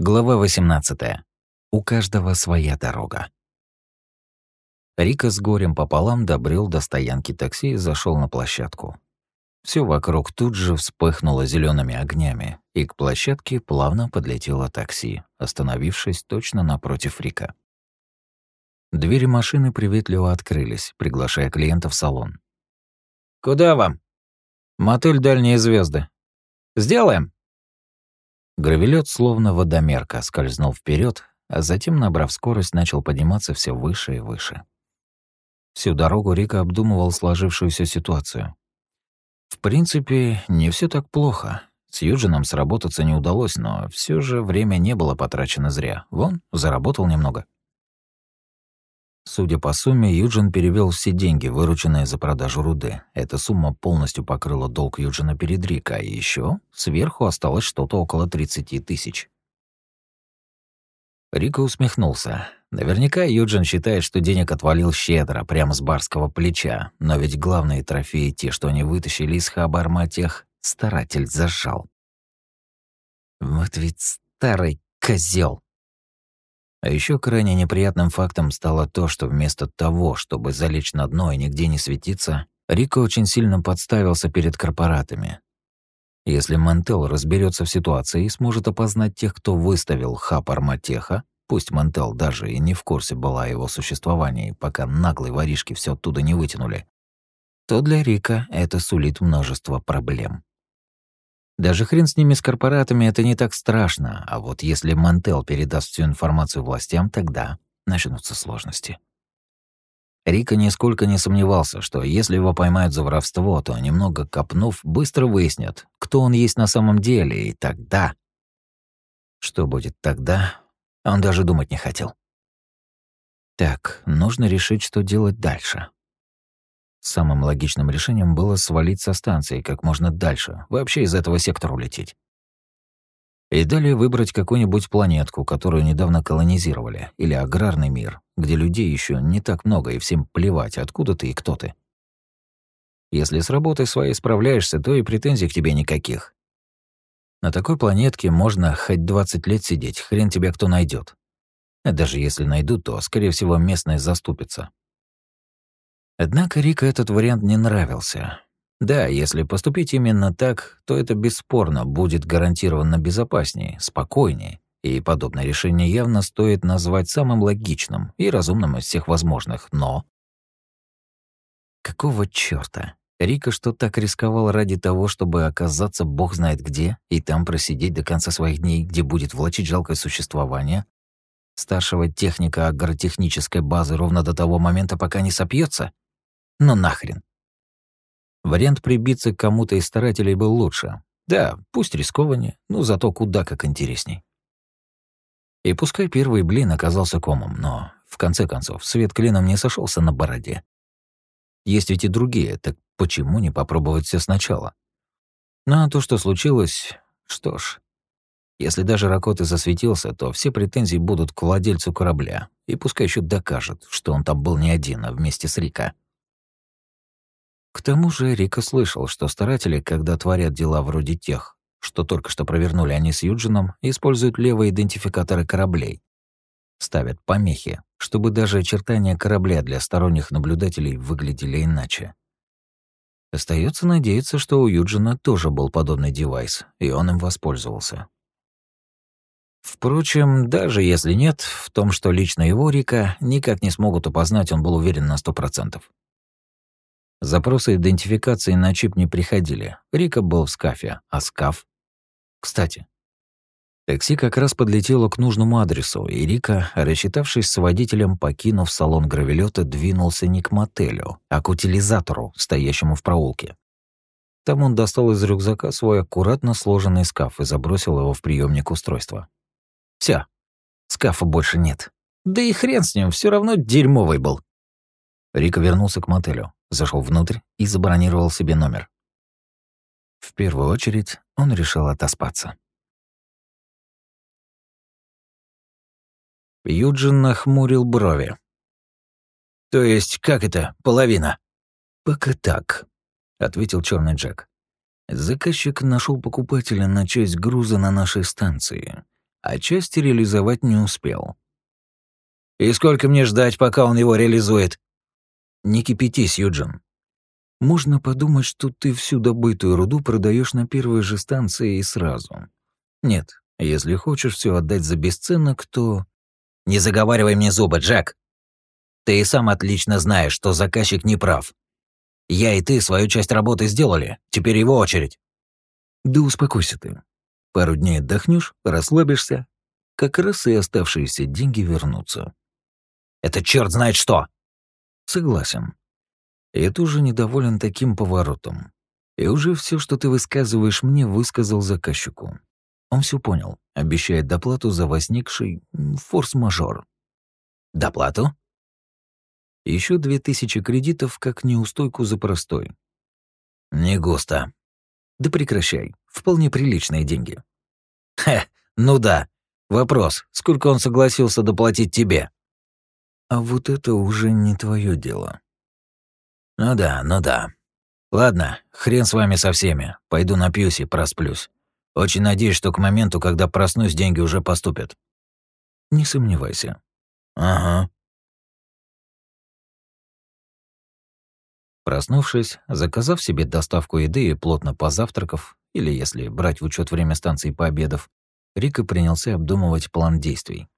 Глава 18. У каждого своя дорога. Рика с горем пополам добрел до стоянки такси и зашел на площадку. Все вокруг тут же вспыхнуло зелеными огнями, и к площадке плавно подлетело такси, остановившись точно напротив Рика. Двери машины приветливо открылись, приглашая клиента в салон. «Куда вам?» «Мотель «Дальние звезды. «Сделаем!» Гравелет, словно водомерка, скользнул вперед, а затем, набрав скорость, начал подниматься все выше и выше. Всю дорогу Рика обдумывал сложившуюся ситуацию. В принципе, не все так плохо. С Юджином сработаться не удалось, но все же время не было потрачено зря. Вон, заработал немного. Судя по сумме, Юджин перевел все деньги, вырученные за продажу руды. Эта сумма полностью покрыла долг Юджина перед Рика, а еще сверху осталось что-то около 30 тысяч. Рика усмехнулся. Наверняка Юджин считает, что денег отвалил щедро, прямо с барского плеча, но ведь главные трофеи, те, что они вытащили из Хабарматех, старатель зажал. Вот ведь старый козел. А еще крайне неприятным фактом стало то, что вместо того, чтобы залечь на дно и нигде не светиться, Рико очень сильно подставился перед корпоратами. Если Мантел разберется в ситуации и сможет опознать тех, кто выставил хаб Арматеха, пусть Мантел даже и не в курсе была о его существовании, пока наглые воришки все оттуда не вытянули, то для Рика это сулит множество проблем. Даже хрен с ними, с корпоратами, это не так страшно, а вот если Мантел передаст всю информацию властям, тогда начнутся сложности. Рика нисколько не сомневался, что если его поймают за воровство, то, немного копнув, быстро выяснят, кто он есть на самом деле, и тогда... Что будет тогда, он даже думать не хотел. Так, нужно решить, что делать дальше. Самым логичным решением было свалить со станции как можно дальше, вообще из этого сектора улететь. И далее выбрать какую-нибудь планетку, которую недавно колонизировали, или аграрный мир, где людей еще не так много и всем плевать, откуда ты и кто ты. Если с работой своей справляешься, то и претензий к тебе никаких. На такой планетке можно хоть 20 лет сидеть, хрен тебя кто найдет. А даже если найдут, то, скорее всего, местные заступятся. Однако Рика этот вариант не нравился. Да, если поступить именно так, то это бесспорно будет гарантированно безопаснее, спокойнее, и подобное решение явно стоит назвать самым логичным и разумным из всех возможных, но... Какого чёрта? Рика что так рисковал ради того, чтобы оказаться бог знает где и там просидеть до конца своих дней, где будет влачить жалкое существование? Старшего техника агротехнической базы ровно до того момента, пока не сопьется? Ну нахрен. Вариант прибиться к кому-то из старателей был лучше. Да, пусть рискованнее, но зато куда как интересней. И пускай первый блин оказался комом, но, в конце концов, свет клином не сошелся на бороде. Есть ведь и другие, так почему не попробовать все сначала? Ну а то, что случилось, что ж, если даже Ракоты засветился, то все претензии будут к владельцу корабля, и пускай еще докажет, что он там был не один, а вместе с Рика. К тому же Рика слышал, что старатели, когда творят дела вроде тех, что только что провернули они с Юджином, используют левые идентификаторы кораблей. Ставят помехи, чтобы даже очертания корабля для сторонних наблюдателей выглядели иначе. Остается надеяться, что у Юджина тоже был подобный девайс, и он им воспользовался. Впрочем, даже если нет, в том, что лично его Рика никак не смогут опознать, он был уверен на сто процентов. Запросы идентификации на чип не приходили. Рика был в скафе, а скаф... Кстати, такси как раз подлетело к нужному адресу, и Рика, рассчитавшись с водителем, покинув салон гравелета, двинулся не к мотелю, а к утилизатору, стоящему в проулке. Там он достал из рюкзака свой аккуратно сложенный скаф и забросил его в приемник устройства. Все, скафа больше нет. Да и хрен с ним, все равно дерьмовый был. Рика вернулся к мотелю зашел внутрь и забронировал себе номер. В первую очередь он решил отоспаться. Юджин нахмурил брови. «То есть как это, половина?» «Пока так», — ответил черный Джек. «Заказчик нашел покупателя на часть груза на нашей станции. а часть реализовать не успел. «И сколько мне ждать, пока он его реализует?» «Не кипятись, Юджин. Можно подумать, что ты всю добытую руду продаешь на первой же станции и сразу. Нет, если хочешь все отдать за бесценок, то... Не заговаривай мне зубы, Джек. Ты и сам отлично знаешь, что заказчик не прав. Я и ты свою часть работы сделали, теперь его очередь. Да успокойся ты. Пару дней отдохнешь, расслабишься, как раз и оставшиеся деньги вернутся. Это черт знает что. Согласен. Я тоже недоволен таким поворотом. И уже все, что ты высказываешь мне, высказал заказчику. Он все понял, обещает доплату за возникший форс-мажор. Доплату? Еще две тысячи кредитов как неустойку за простой. Не густо. Да прекращай. Вполне приличные деньги. Хе, ну да. Вопрос, сколько он согласился доплатить тебе? А вот это уже не твое дело. Ну да, ну да. Ладно, хрен с вами со всеми. Пойду напьюсь и просплюсь. Очень надеюсь, что к моменту, когда проснусь, деньги уже поступят. Не сомневайся. Ага. Проснувшись, заказав себе доставку еды и плотно позавтракав, или если брать в учет время станции пообедов, Рика принялся обдумывать план действий.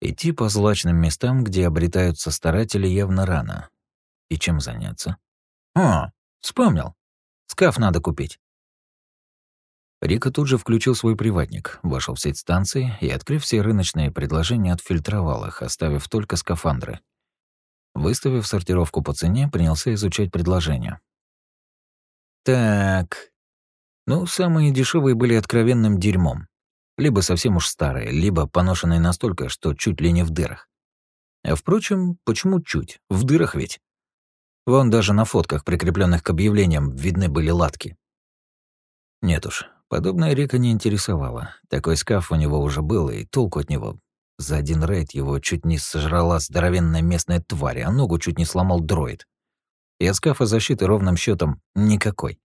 Идти по злачным местам, где обретаются старатели, явно рано. И чем заняться? О, вспомнил. Скаф надо купить. Рика тут же включил свой приватник, вошел в сеть станции и, открыв все рыночные предложения, отфильтровал их, оставив только скафандры. Выставив сортировку по цене, принялся изучать предложения. Так. Ну, самые дешевые были откровенным дерьмом. Либо совсем уж старые, либо поношенные настолько, что чуть ли не в дырах. А впрочем, почему чуть? В дырах ведь. Вон даже на фотках, прикрепленных к объявлениям, видны были латки. Нет уж, Подобная Рика не интересовала. Такой скаф у него уже был, и толку от него. За один рейд его чуть не сожрала здоровенная местная тварь, а ногу чуть не сломал дроид. И от скафа защиты ровным счетом никакой.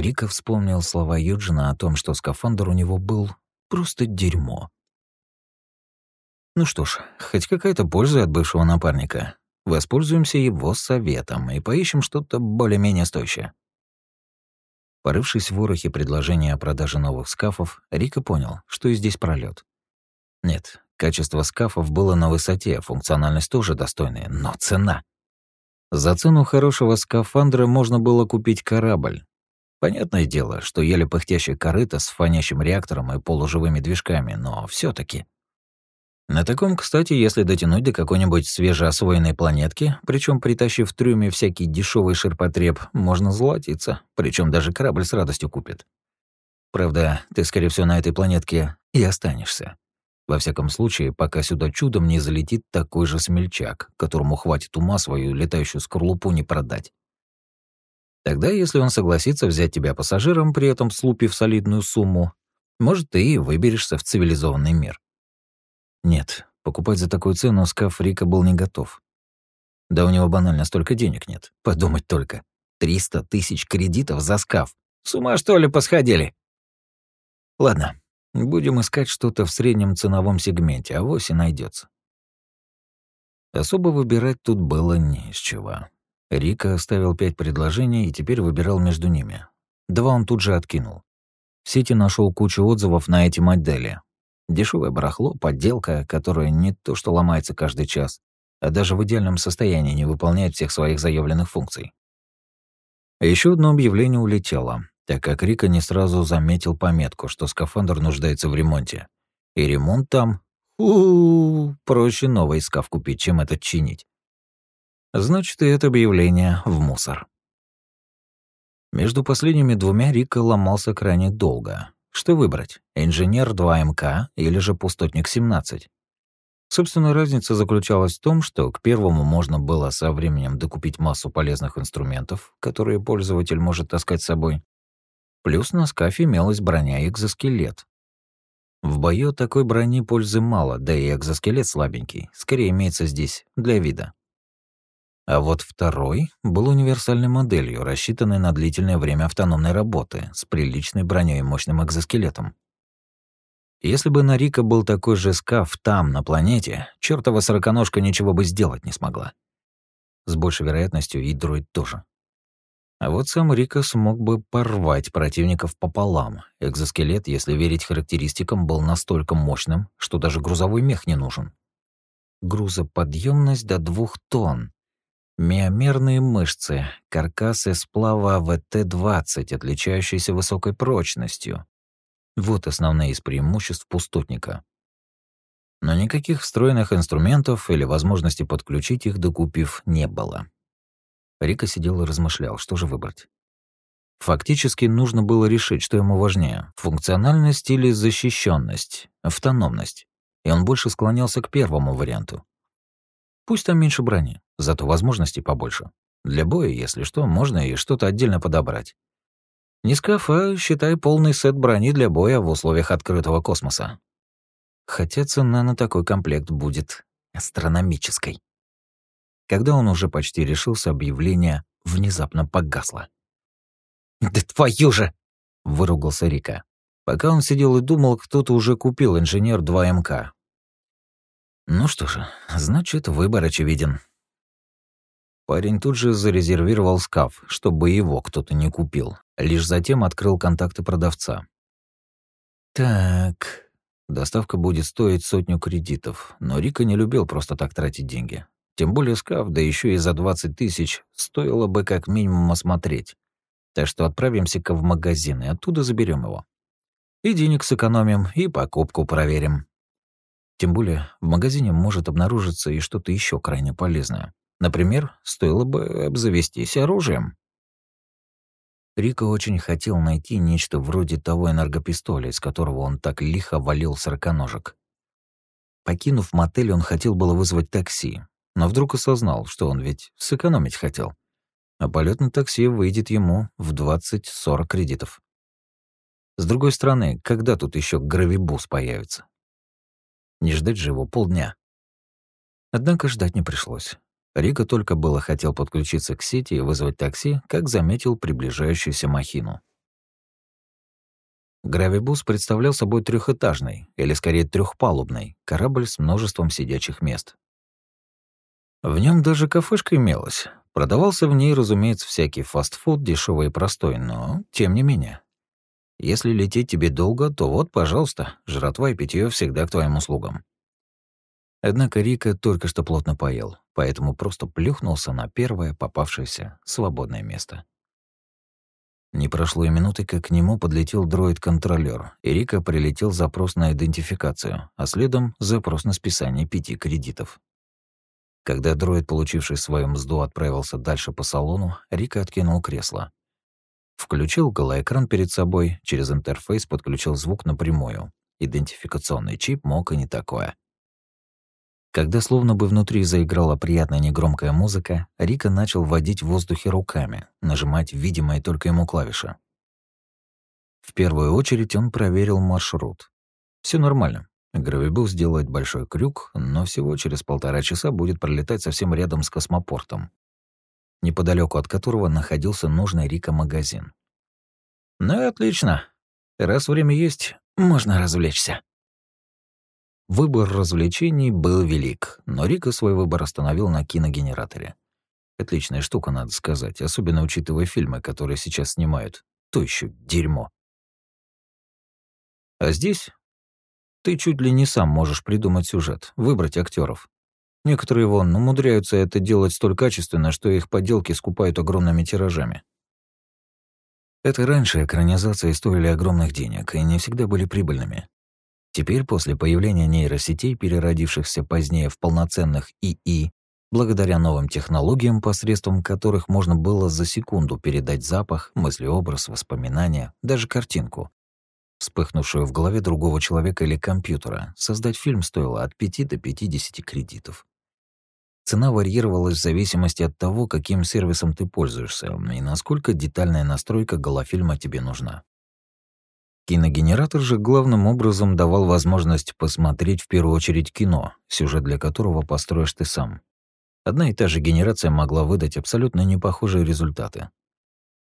Рика вспомнил слова Юджина о том, что скафандр у него был просто дерьмо. Ну что ж, хоть какая-то польза от бывшего напарника. Воспользуемся его советом и поищем что-то более-менее стоящее. Порывшись в ворохе предложения о продаже новых скафов, Рика понял, что и здесь пролет. Нет, качество скафов было на высоте, функциональность тоже достойная, но цена. За цену хорошего скафандра можно было купить корабль. Понятное дело, что еле пыхтящий корыто с фонящим реактором и полуживыми движками, но все таки на таком, кстати, если дотянуть до какой-нибудь свежеосвоенной планетки, причем притащив в трюме всякий дешевый ширпотреб, можно золотиться, причем даже корабль с радостью купит. Правда, ты, скорее всего, на этой планетке и останешься. Во всяком случае, пока сюда чудом не залетит такой же смельчак, которому хватит ума свою летающую скорлупу не продать. Тогда, если он согласится взять тебя пассажиром, при этом слупив солидную сумму, может, ты и выберешься в цивилизованный мир. Нет, покупать за такую цену скаф Рика был не готов. Да у него банально столько денег нет. Подумать только. 300 тысяч кредитов за скаф. С ума что ли посходили? Ладно, будем искать что-то в среднем ценовом сегменте, а и найдется. Особо выбирать тут было не из чего. Рика оставил пять предложений и теперь выбирал между ними. Два он тут же откинул. В сети нашел кучу отзывов на эти модели, Дешевое барахло, подделка, которая не то что ломается каждый час, а даже в идеальном состоянии не выполняет всех своих заявленных функций. Еще одно объявление улетело, так как Рика не сразу заметил пометку, что скафандр нуждается в ремонте. И ремонт там... у, -у, -у проще новый скаф купить, чем этот чинить. Значит, и это объявление в мусор. Между последними двумя Рика ломался крайне долго, что выбрать, инженер 2МК или же пустотник 17? Собственно, разница заключалась в том, что к первому можно было со временем докупить массу полезных инструментов, которые пользователь может таскать с собой. Плюс на скафе имелась броня и экзоскелет. В бою такой брони пользы мало, да и экзоскелет слабенький, скорее имеется здесь для вида. А вот второй был универсальной моделью, рассчитанной на длительное время автономной работы, с приличной броней и мощным экзоскелетом. Если бы на Рика был такой же скаф там, на планете, чертова сороконожка ничего бы сделать не смогла. С большей вероятностью и дроид тоже. А вот сам Рика смог бы порвать противников пополам. Экзоскелет, если верить характеристикам, был настолько мощным, что даже грузовой мех не нужен. Грузоподъемность до двух тонн. Миомерные мышцы, каркасы сплава ВТ-20, отличающиеся высокой прочностью. Вот основные из преимуществ пустотника. Но никаких встроенных инструментов или возможности подключить их, докупив, не было. Рика сидел и размышлял, что же выбрать. Фактически нужно было решить, что ему важнее — функциональность или защищенность, автономность. И он больше склонялся к первому варианту. Пусть там меньше брони, зато возможностей побольше. Для боя, если что, можно и что-то отдельно подобрать. Не скаф, а считай полный сет брони для боя в условиях открытого космоса. Хотя цена на такой комплект будет астрономической. Когда он уже почти решился, объявление внезапно погасло. «Да твою же!» — выругался Рика. Пока он сидел и думал, кто-то уже купил инженер 2МК. Ну что же, значит, выбор очевиден. Парень тут же зарезервировал скаф, чтобы его кто-то не купил. Лишь затем открыл контакты продавца. Так, доставка будет стоить сотню кредитов, но Рика не любил просто так тратить деньги. Тем более скаф, да еще и за 20 тысяч, стоило бы как минимум осмотреть. Так что отправимся-ка в магазин и оттуда заберем его. И денег сэкономим, и покупку проверим. Тем более в магазине может обнаружиться и что-то еще крайне полезное. Например, стоило бы обзавестись оружием. Рика очень хотел найти нечто вроде того энергопистоля, из которого он так лихо валил сороконожек. Покинув мотель, он хотел было вызвать такси, но вдруг осознал, что он ведь сэкономить хотел. А полет на такси выйдет ему в 20-40 кредитов. С другой стороны, когда тут еще гравибус появится? Не ждать же его полдня. Однако ждать не пришлось. Рика только было хотел подключиться к сети и вызвать такси, как заметил приближающуюся махину. Гравибус представлял собой трехэтажный, или скорее трехпалубный, корабль с множеством сидячих мест. В нем даже кафешка имелась. Продавался в ней, разумеется, всякий фастфуд, дешевый и простой, но тем не менее. Если лететь тебе долго, то вот, пожалуйста, жратва и питье всегда к твоим услугам. Однако Рика только что плотно поел, поэтому просто плюхнулся на первое попавшееся свободное место. Не прошло и минуты, как к нему подлетел дроид контролер и Рика прилетел запрос на идентификацию, а следом запрос на списание пяти кредитов. Когда дроид, получивший свою мзду, отправился дальше по салону, Рика откинул кресло. Включил голоэкран перед собой, через интерфейс подключил звук напрямую. Идентификационный чип мог и не такое. Когда словно бы внутри заиграла приятная негромкая музыка, Рика начал водить в воздухе руками, нажимать видимые только ему клавиши. В первую очередь он проверил маршрут. Все нормально. Гравибус сделает большой крюк, но всего через полтора часа будет пролетать совсем рядом с космопортом, неподалеку от которого находился нужный Рика магазин. Ну и отлично. Раз время есть, можно развлечься. Выбор развлечений был велик, но Рика свой выбор остановил на киногенераторе. Отличная штука, надо сказать, особенно учитывая фильмы, которые сейчас снимают. То еще дерьмо. А здесь ты чуть ли не сам можешь придумать сюжет, выбрать актеров. Некоторые вон умудряются это делать столь качественно, что их подделки скупают огромными тиражами. Это раньше экранизации стоили огромных денег и не всегда были прибыльными. Теперь, после появления нейросетей, переродившихся позднее в полноценных ИИ, благодаря новым технологиям, посредством которых можно было за секунду передать запах, мыслеобраз, воспоминания, даже картинку, вспыхнувшую в голове другого человека или компьютера, создать фильм стоило от 5 до 50 кредитов. Цена варьировалась в зависимости от того, каким сервисом ты пользуешься и насколько детальная настройка голофильма тебе нужна. Киногенератор же главным образом давал возможность посмотреть в первую очередь кино, сюжет для которого построишь ты сам. Одна и та же генерация могла выдать абсолютно непохожие результаты.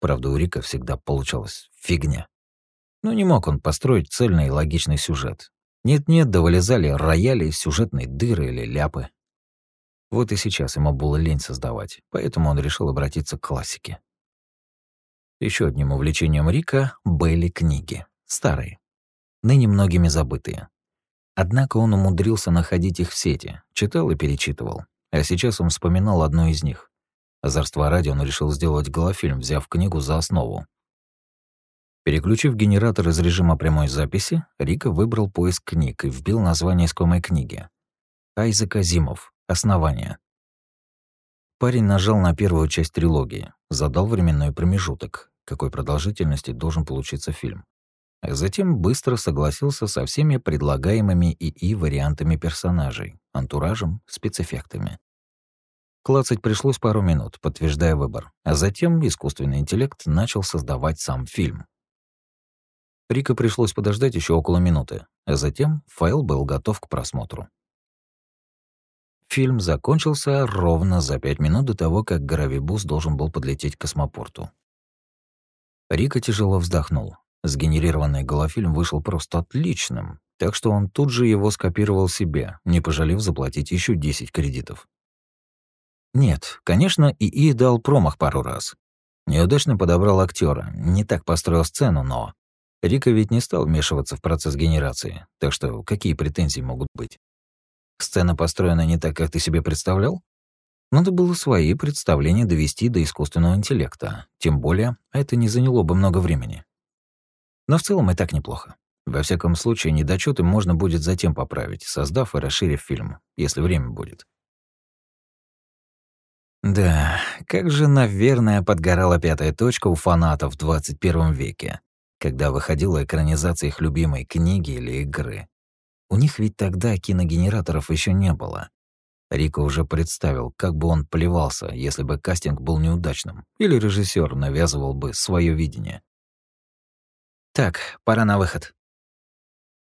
Правда, у Рика всегда получалась фигня. Но не мог он построить цельный и логичный сюжет. Нет-нет, да вылезали рояли, сюжетные дыры или ляпы. Вот и сейчас ему было лень создавать, поэтому он решил обратиться к классике. Еще одним увлечением Рика были книги. Старые. Ныне многими забытые. Однако он умудрился находить их в сети, читал и перечитывал. А сейчас он вспоминал одну из них. Озорство ради он решил сделать голофильм, взяв книгу за основу. Переключив генератор из режима прямой записи, Рика выбрал поиск книг и вбил название искомой книги. Айзек Азимов. Основание. Парень нажал на первую часть трилогии, задал временной промежуток, какой продолжительности должен получиться фильм. Затем быстро согласился со всеми предлагаемыми ИИ вариантами персонажей, антуражем, спецэффектами. Клацать пришлось пару минут, подтверждая выбор, а затем искусственный интеллект начал создавать сам фильм. Рика пришлось подождать еще около минуты, а затем файл был готов к просмотру. Фильм закончился ровно за пять минут до того, как Горовибус должен был подлететь к космопорту. Рика тяжело вздохнул. Сгенерированный голофильм вышел просто отличным, так что он тут же его скопировал себе, не пожалев заплатить еще 10 кредитов. Нет, конечно, ИИ дал промах пару раз. Неудачно подобрал актера, не так построил сцену, но... Рика ведь не стал вмешиваться в процесс генерации, так что какие претензии могут быть? Сцена построена не так, как ты себе представлял? Надо было свои представления довести до искусственного интеллекта, тем более это не заняло бы много времени. Но в целом и так неплохо. Во всяком случае, недочеты можно будет затем поправить, создав и расширив фильм, если время будет. Да, как же, наверное, подгорала пятая точка у фанатов в 21 веке, когда выходила экранизация их любимой книги или игры. У них ведь тогда киногенераторов еще не было. Рико уже представил, как бы он плевался, если бы кастинг был неудачным, или режиссер навязывал бы свое видение. «Так, пора на выход».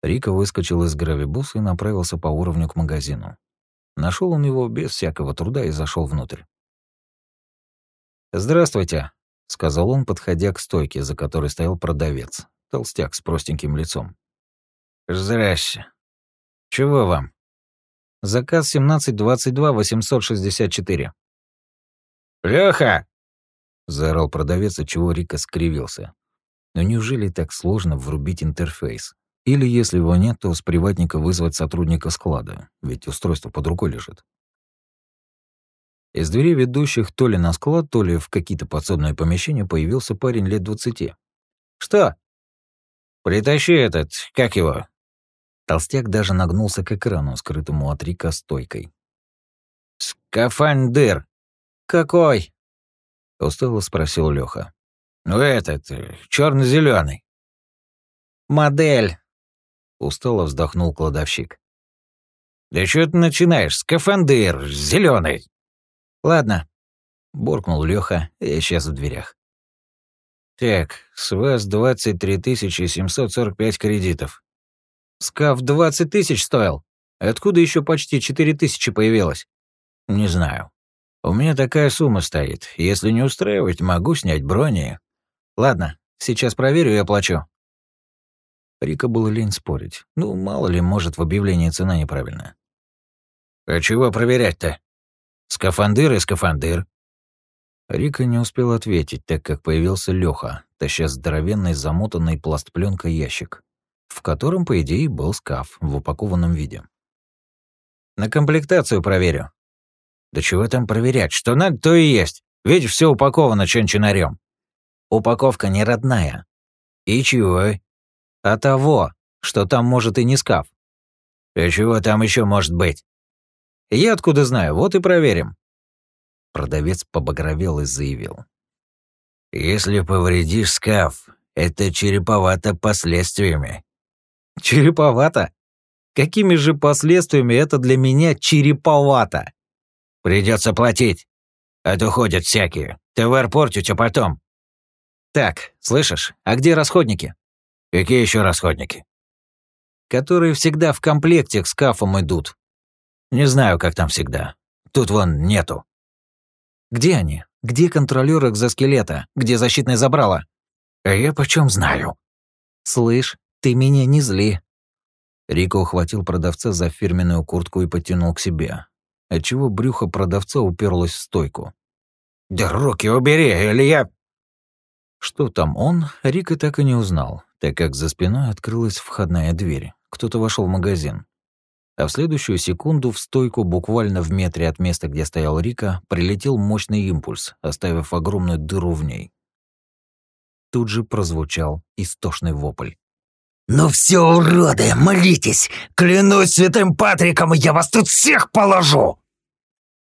Рико выскочил из гравибуса и направился по уровню к магазину. Нашел он его без всякого труда и зашел внутрь. «Здравствуйте», — сказал он, подходя к стойке, за которой стоял продавец, толстяк с простеньким лицом. «Здрасте. Чего вам?» «Заказ 1722-864». «Лёха!» — заорал продавец, от чего Рика скривился. Но неужели так сложно врубить интерфейс? Или если его нет, то с приватника вызвать сотрудника склада, ведь устройство под рукой лежит. Из дверей, ведущих то ли на склад, то ли в какие-то подсобные помещения, появился парень лет двадцати. «Что?» «Притащи этот, как его?» Толстяк даже нагнулся к экрану, скрытому от Рика стойкой. «Скафандр!» «Какой?» — устало спросил Лёха. Ну этот, э, черно зеленый «Модель!» — устало вздохнул кладовщик. «Да что ты начинаешь? Скафандр, зеленый. «Ладно», — буркнул Лёха и исчез в дверях. «Так, с вас 23 745 кредитов». «Скаф 20 тысяч стоил? Откуда еще почти 4 тысячи появилось?» «Не знаю. У меня такая сумма стоит. Если не устраивать, могу снять брони Ладно, сейчас проверю и оплачу. Рика было лень спорить. Ну, мало ли, может, в объявлении цена неправильная. «А чего проверять-то? Скафандыр и скафандыр». Рика не успел ответить, так как появился Лёха, таща здоровенный замотанный пластпленкой ящик, в котором, по идее, был скаф в упакованном виде. «На комплектацию проверю». «Да чего там проверять? Что надо, то и есть. Ведь все упаковано чен-чинарем». Упаковка не родная. И чего? А того, что там может и не скаф. И чего там еще может быть? Я откуда знаю, вот и проверим. Продавец побагровел и заявил. Если повредишь скаф, это череповато последствиями. Череповато? Какими же последствиями это для меня череповато? Придется платить. А то ходят всякие. Товар портите потом. Так, слышишь, а где расходники? Какие еще расходники? Которые всегда в комплекте к скафам идут. Не знаю, как там всегда. Тут вон нету. Где они? Где контролёр экзоскелета? Где защитное забрало? А я почем знаю? Слышь, ты меня не зли. Рико ухватил продавца за фирменную куртку и подтянул к себе, отчего брюхо продавца уперлось в стойку. «Да руки убери, или я...» Что там он, Рика так и не узнал, так как за спиной открылась входная дверь. Кто-то вошел в магазин. А в следующую секунду в стойку, буквально в метре от места, где стоял Рика, прилетел мощный импульс, оставив огромную дыру в ней. Тут же прозвучал истошный вопль. «Ну все, уроды, молитесь! Клянусь святым Патриком, я вас тут всех положу!»